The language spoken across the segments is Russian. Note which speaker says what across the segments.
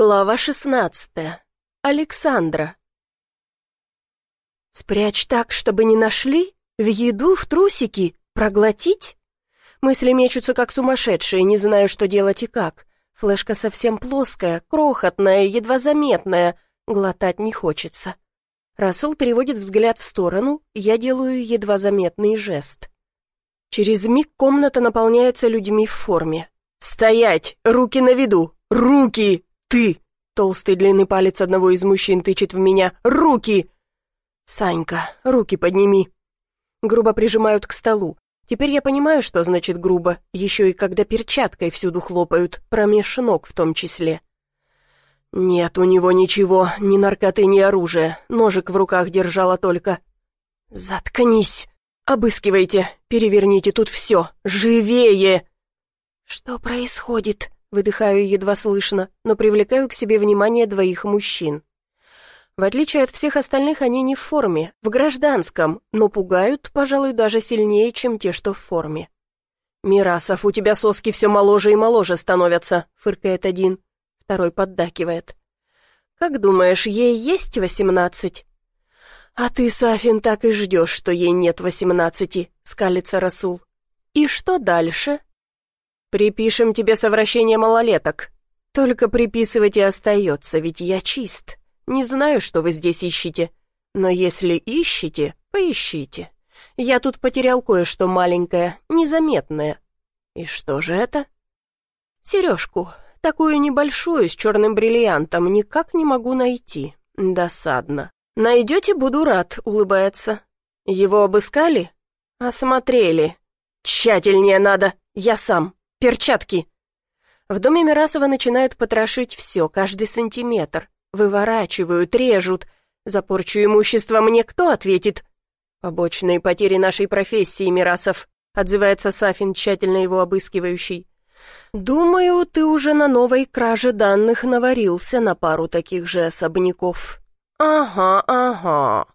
Speaker 1: Глава шестнадцатая. Александра. «Спрячь так, чтобы не нашли? В еду, в трусики? Проглотить?» Мысли мечутся, как сумасшедшие, не знаю, что делать и как. Флешка совсем плоская, крохотная, едва заметная. Глотать не хочется. Расул переводит взгляд в сторону, я делаю едва заметный жест. Через миг комната наполняется людьми в форме. «Стоять! Руки на виду! Руки!» «Ты!» — толстый длинный палец одного из мужчин тычет в меня. «Руки!» «Санька, руки подними!» Грубо прижимают к столу. Теперь я понимаю, что значит грубо, еще и когда перчаткой всюду хлопают, промеж ног в том числе. Нет у него ничего, ни наркоты, ни оружия, ножик в руках держала только. «Заткнись! Обыскивайте, переверните тут все, живее!» «Что происходит?» Выдыхаю едва слышно, но привлекаю к себе внимание двоих мужчин. В отличие от всех остальных, они не в форме, в гражданском, но пугают, пожалуй, даже сильнее, чем те, что в форме. «Мирасов, у тебя соски все моложе и моложе становятся», — фыркает один. Второй поддакивает. «Как думаешь, ей есть восемнадцать?» «А ты, Сафин, так и ждешь, что ей нет восемнадцати», — скалится Расул. «И что дальше?» «Припишем тебе совращение малолеток. Только приписывать и остается, ведь я чист. Не знаю, что вы здесь ищете. Но если ищете, поищите. Я тут потерял кое-что маленькое, незаметное. И что же это?» «Сережку, такую небольшую, с черным бриллиантом, никак не могу найти. Досадно. Найдете, буду рад», — улыбается. «Его обыскали?» «Осмотрели. Тщательнее надо, я сам». Перчатки!» В доме Мирасова начинают потрошить все, каждый сантиметр. Выворачивают, режут. За порчу имущества мне кто ответит? «Побочные потери нашей профессии, Мирасов», — отзывается Сафин, тщательно его обыскивающий. «Думаю, ты уже на новой краже данных наварился на пару таких же особняков». «Ага, ага».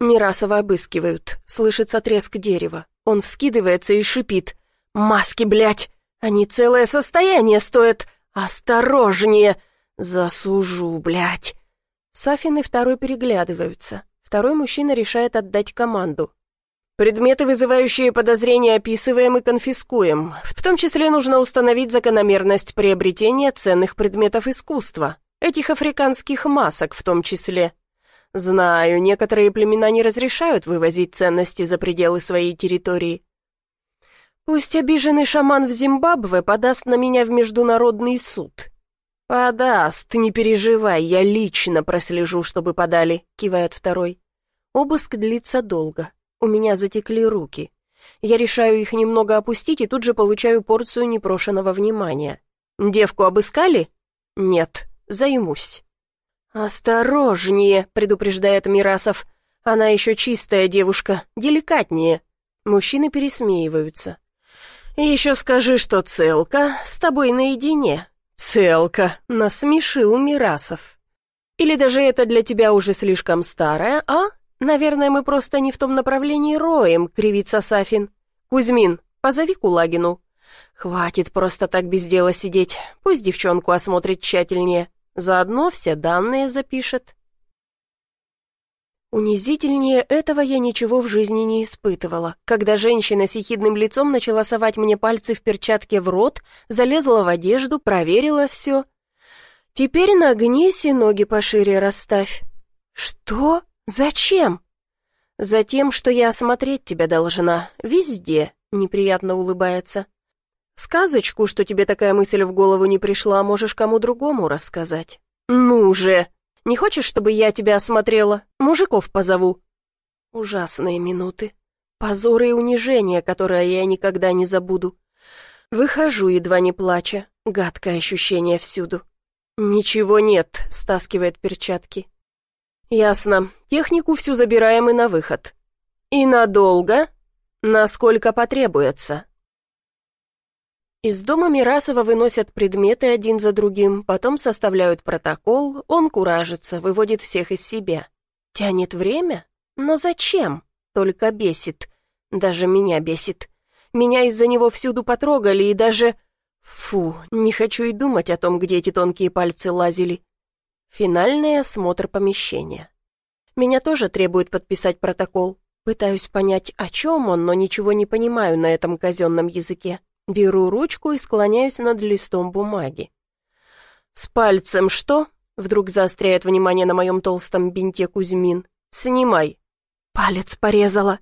Speaker 1: Мирасова обыскивают. Слышится треск дерева. Он вскидывается и шипит. «Маски, блядь! Они целое состояние стоят. Осторожнее! Засужу, блядь!» Сафин и второй переглядываются. Второй мужчина решает отдать команду. «Предметы, вызывающие подозрения, описываем и конфискуем. В том числе нужно установить закономерность приобретения ценных предметов искусства. Этих африканских масок в том числе. Знаю, некоторые племена не разрешают вывозить ценности за пределы своей территории. Пусть обиженный шаман в Зимбабве подаст на меня в международный суд. Подаст, не переживай, я лично прослежу, чтобы подали, кивает второй. Обыск длится долго. У меня затекли руки. Я решаю их немного опустить и тут же получаю порцию непрошенного внимания. Девку обыскали? Нет, займусь. «Осторожнее», — предупреждает Мирасов. «Она еще чистая девушка, деликатнее». Мужчины пересмеиваются. «Еще скажи, что целка с тобой наедине». «Целка», — насмешил Мирасов. «Или даже это для тебя уже слишком старое, а? Наверное, мы просто не в том направлении роем», — кривится Сафин. «Кузьмин, позови Кулагину». «Хватит просто так без дела сидеть. Пусть девчонку осмотрит тщательнее. Заодно все данные запишет». Унизительнее этого я ничего в жизни не испытывала. Когда женщина с ехидным лицом начала совать мне пальцы в перчатке в рот, залезла в одежду, проверила все. «Теперь нагнись и ноги пошире расставь». «Что? Зачем?» «Затем, что я осмотреть тебя должна. Везде», — неприятно улыбается. «Сказочку, что тебе такая мысль в голову не пришла, можешь кому другому рассказать». «Ну же!» Не хочешь, чтобы я тебя осмотрела? Мужиков позову». Ужасные минуты. Позор и унижение, которое я никогда не забуду. Выхожу, едва не плача. Гадкое ощущение всюду. «Ничего нет», — стаскивает перчатки. «Ясно. Технику всю забираем и на выход». «И надолго?» «Насколько потребуется». Из дома Мирасова выносят предметы один за другим, потом составляют протокол, он куражится, выводит всех из себя. Тянет время? Но зачем? Только бесит. Даже меня бесит. Меня из-за него всюду потрогали и даже... Фу, не хочу и думать о том, где эти тонкие пальцы лазили. Финальный осмотр помещения. Меня тоже требует подписать протокол. Пытаюсь понять, о чем он, но ничего не понимаю на этом казенном языке. Беру ручку и склоняюсь над листом бумаги. «С пальцем что?» — вдруг заостряет внимание на моем толстом бинте Кузьмин. «Снимай». Палец порезала.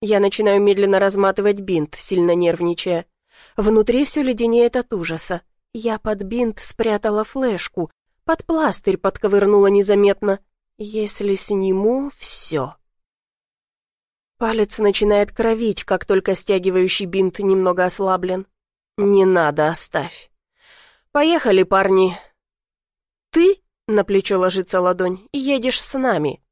Speaker 1: Я начинаю медленно разматывать бинт, сильно нервничая. Внутри все леденеет от ужаса. Я под бинт спрятала флешку, под пластырь подковырнула незаметно. Если сниму, все. Палец начинает кровить, как только стягивающий бинт немного ослаблен. «Не надо, оставь». «Поехали, парни». «Ты?» — на плечо ложится ладонь. «Едешь с нами».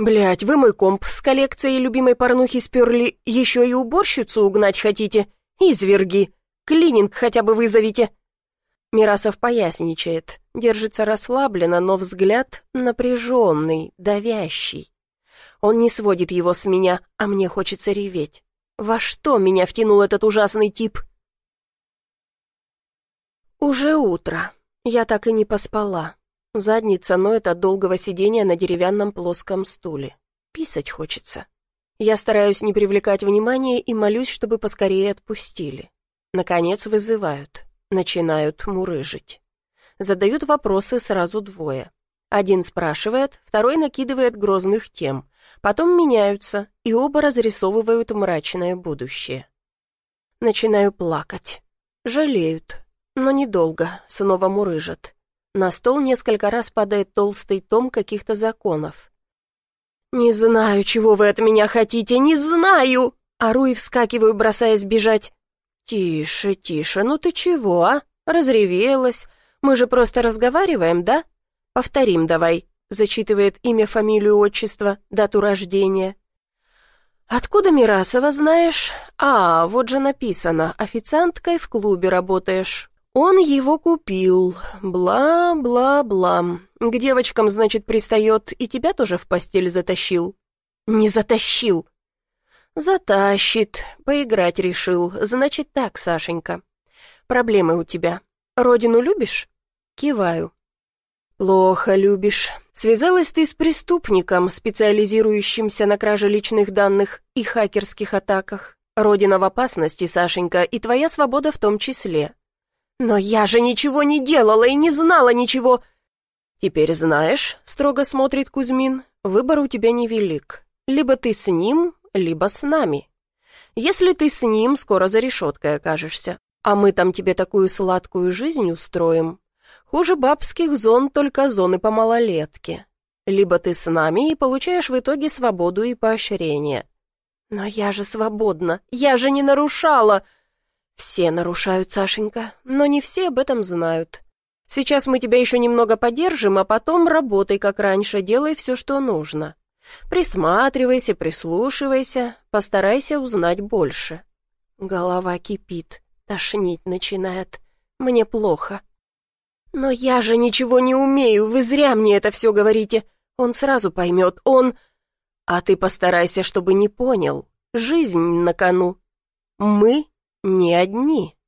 Speaker 1: Блять, вы мой комп с коллекцией любимой порнухи сперли, еще и уборщицу угнать хотите? Изверги! Клининг хотя бы вызовите!» Мирасов поясничает, держится расслабленно, но взгляд напряженный, давящий. Он не сводит его с меня, а мне хочется реветь. Во что меня втянул этот ужасный тип? Уже утро. Я так и не поспала. Задница ноет от долгого сидения на деревянном плоском стуле. Писать хочется. Я стараюсь не привлекать внимания и молюсь, чтобы поскорее отпустили. Наконец вызывают. Начинают мурыжить. Задают вопросы сразу двое. Один спрашивает, второй накидывает грозных тем. Потом меняются, и оба разрисовывают мрачное будущее. Начинаю плакать. Жалеют, но недолго, снова мурыжат. На стол несколько раз падает толстый том каких-то законов. «Не знаю, чего вы от меня хотите, не знаю!» Ору и вскакиваю, бросаясь бежать. «Тише, тише, ну ты чего, а? Разревелась. Мы же просто разговариваем, да? Повторим давай зачитывает имя, фамилию, отчество, дату рождения. «Откуда Мирасова знаешь? А, вот же написано, официанткой в клубе работаешь. Он его купил. Бла-бла-бла. К девочкам, значит, пристает, и тебя тоже в постель затащил». «Не затащил». «Затащит. Поиграть решил. Значит так, Сашенька. Проблемы у тебя. Родину любишь?» Киваю. «Плохо любишь. Связалась ты с преступником, специализирующимся на краже личных данных и хакерских атаках. Родина в опасности, Сашенька, и твоя свобода в том числе. Но я же ничего не делала и не знала ничего!» «Теперь знаешь», — строго смотрит Кузьмин, — «выбор у тебя невелик. Либо ты с ним, либо с нами. Если ты с ним, скоро за решеткой окажешься, а мы там тебе такую сладкую жизнь устроим, Хуже бабских зон только зоны по малолетке. Либо ты с нами и получаешь в итоге свободу и поощрение. Но я же свободна, я же не нарушала. Все нарушают, Сашенька, но не все об этом знают. Сейчас мы тебя еще немного подержим, а потом работай, как раньше, делай все, что нужно. Присматривайся, прислушивайся, постарайся узнать больше. Голова кипит, тошнить начинает. Мне плохо. «Но я же ничего не умею, вы зря мне это все говорите. Он сразу поймет, он...» «А ты постарайся, чтобы не понял. Жизнь на кону. Мы не одни».